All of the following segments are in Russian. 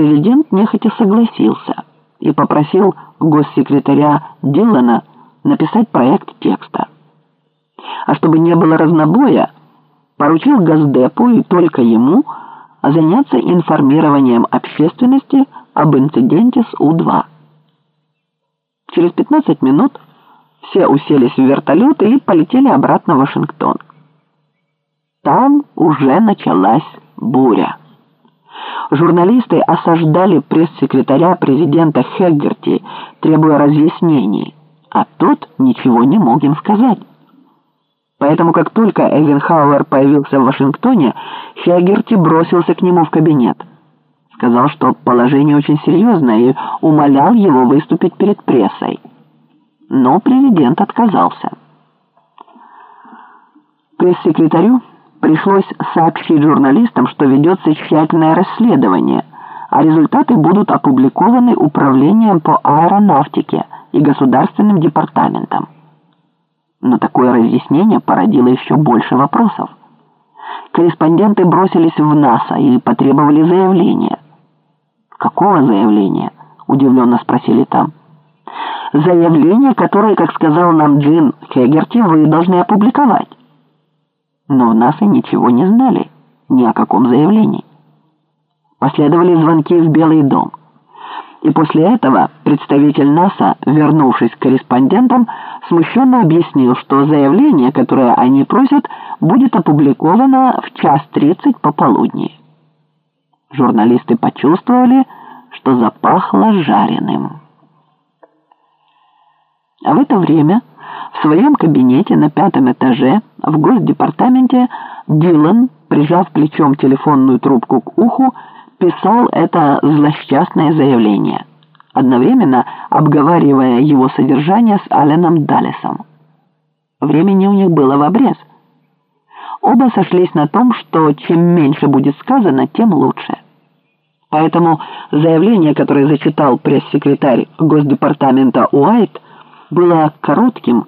президент нехотя согласился и попросил госсекретаря Дилана написать проект текста. А чтобы не было разнобоя, поручил Газдепу и только ему заняться информированием общественности об инциденте с У-2. Через 15 минут все уселись в вертолеты и полетели обратно в Вашингтон. Там уже началась буря. Журналисты осаждали пресс-секретаря президента Хеггерти, требуя разъяснений, а тот ничего не мог им сказать. Поэтому как только Эйзенхауэр появился в Вашингтоне, Хеггерти бросился к нему в кабинет. Сказал, что положение очень серьезное и умолял его выступить перед прессой. Но президент отказался. Пресс-секретарю пришлось сообщить журналистам, что ведется тщательное расследование, а результаты будут опубликованы Управлением по аэронавтике и Государственным департаментом. Но такое разъяснение породило еще больше вопросов. Корреспонденты бросились в НАСА и потребовали заявления. «Какого заявления?» – удивленно спросили там. «Заявление, которое, как сказал нам Джин Хегерти, вы должны опубликовать» но в НАСА ничего не знали, ни о каком заявлении. Последовали звонки в Белый дом. И после этого представитель НАСА, вернувшись к корреспондентам, смущенно объяснил, что заявление, которое они просят, будет опубликовано в час тридцать пополудни. Журналисты почувствовали, что запахло жареным. А в это время в своем кабинете на пятом этаже в Госдепартаменте Дилан, прижав плечом телефонную трубку к уху, писал это злосчастное заявление, одновременно обговаривая его содержание с Аленом Даллесом. Времени у них было в обрез. Оба сошлись на том, что чем меньше будет сказано, тем лучше. Поэтому заявление, которое зачитал пресс-секретарь Госдепартамента Уайт, было коротким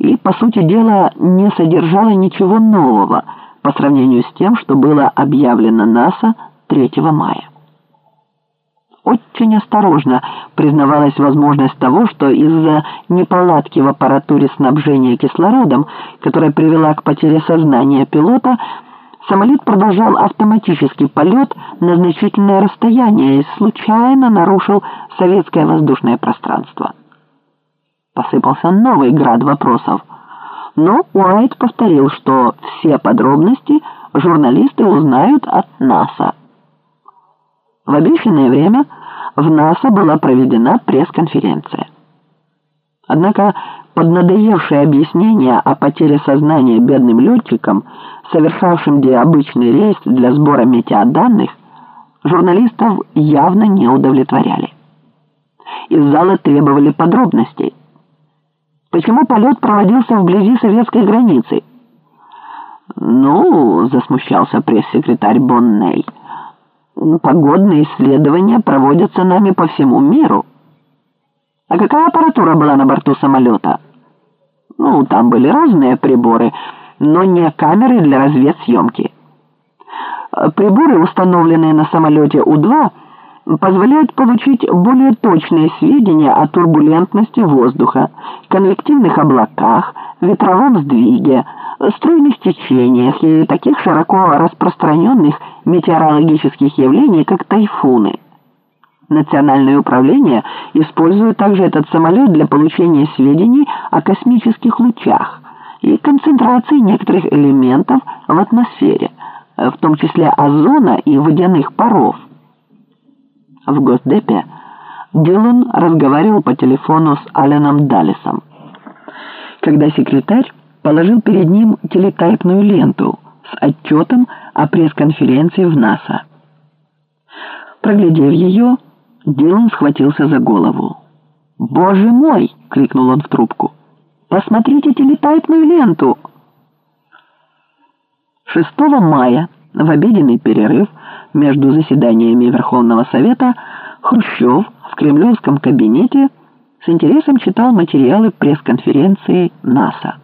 и, по сути дела, не содержало ничего нового по сравнению с тем, что было объявлено НАСА 3 мая. Очень осторожно признавалась возможность того, что из-за неполадки в аппаратуре снабжения кислородом, которая привела к потере сознания пилота, самолет продолжал автоматический полет на значительное расстояние и случайно нарушил советское воздушное пространство посыпался новый град вопросов. Но Уайт повторил, что все подробности журналисты узнают от НАСА. В обещанное время в НАСА была проведена пресс-конференция. Однако поднадоевшее объяснение о потере сознания бедным летчикам, совершавшим обычный рейс для сбора метеоданных, журналистов явно не удовлетворяли. Из зала требовали подробностей. Почему полет проводился вблизи советской границы? Ну, засмущался пресс-секретарь Бонней. Погодные исследования проводятся нами по всему миру. А какая аппаратура была на борту самолета? Ну, там были разные приборы, но не камеры для разведсъемки. Приборы, установленные на самолете У-2, позволяют получить более точные сведения о турбулентности воздуха, конвективных облаках, ветровом сдвиге, стройных течениях и таких широко распространенных метеорологических явлений, как тайфуны. Национальное управление использует также этот самолет для получения сведений о космических лучах и концентрации некоторых элементов в атмосфере, в том числе озона и водяных паров в Госдепе, Дилан разговаривал по телефону с Аленом Даллесом. Когда секретарь положил перед ним телетайпную ленту с отчетом о пресс-конференции в НАСА. Проглядев ее, Дилан схватился за голову. «Боже мой!» — крикнул он в трубку. «Посмотрите телетайпную ленту!» 6 мая в обеденный перерыв между заседаниями Верховного Совета Хрущев в кремлевском кабинете с интересом читал материалы пресс-конференции НАСА.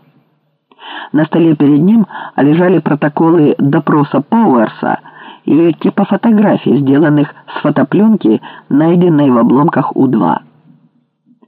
На столе перед ним лежали протоколы допроса Пауэрса и типа фотографий, сделанных с фотопленки, найденной в обломках У-2.